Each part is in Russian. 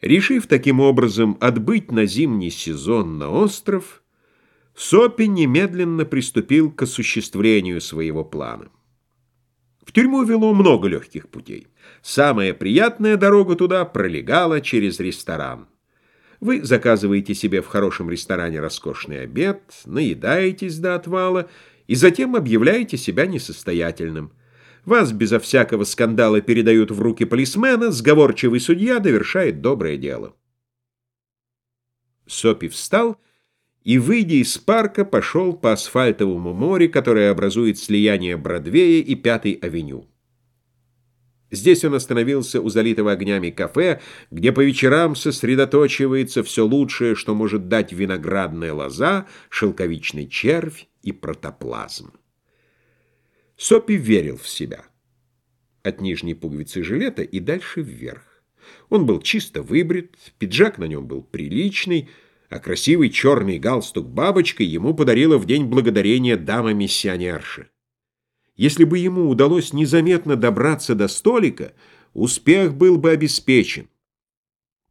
Решив таким образом отбыть на зимний сезон на остров, Сопи немедленно приступил к осуществлению своего плана. В тюрьму вело много легких путей. Самая приятная дорога туда пролегала через ресторан. Вы заказываете себе в хорошем ресторане роскошный обед, наедаетесь до отвала и затем объявляете себя несостоятельным. Вас безо всякого скандала передают в руки полисмена, сговорчивый судья довершает доброе дело. Сопи встал и, выйдя из парка, пошел по асфальтовому морю, которое образует слияние Бродвея и Пятой авеню. Здесь он остановился у залитого огнями кафе, где по вечерам сосредоточивается все лучшее, что может дать виноградная лоза, шелковичный червь и протоплазм. Сопи верил в себя. От нижней пуговицы жилета и дальше вверх. Он был чисто выбрит, пиджак на нем был приличный, а красивый черный галстук бабочкой ему подарила в день благодарения дама-миссионерша. Если бы ему удалось незаметно добраться до столика, успех был бы обеспечен.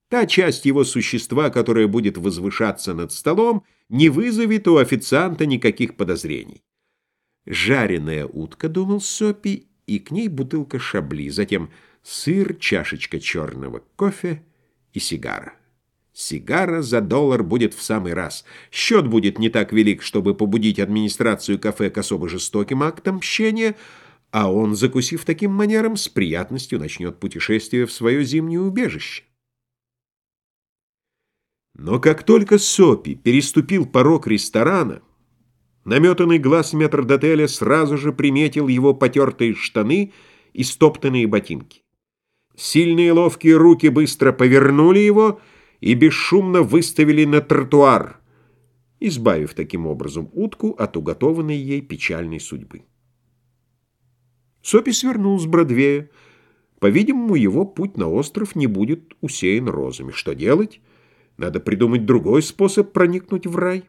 Та часть его существа, которая будет возвышаться над столом, не вызовет у официанта никаких подозрений. Жареная утка, думал Сопи, и к ней бутылка шабли, затем сыр, чашечка черного кофе и сигара. Сигара за доллар будет в самый раз. Счет будет не так велик, чтобы побудить администрацию кафе к особо жестоким актам мщения, а он, закусив таким манером, с приятностью начнет путешествие в свое зимнее убежище. Но как только Сопи переступил порог ресторана, Наметанный глаз метрдотеля сразу же приметил его потертые штаны и стоптанные ботинки. Сильные ловкие руки быстро повернули его и бесшумно выставили на тротуар, избавив таким образом утку от уготованной ей печальной судьбы. Сопи свернул с Бродвея. По-видимому, его путь на остров не будет усеян розами. Что делать? Надо придумать другой способ проникнуть в рай.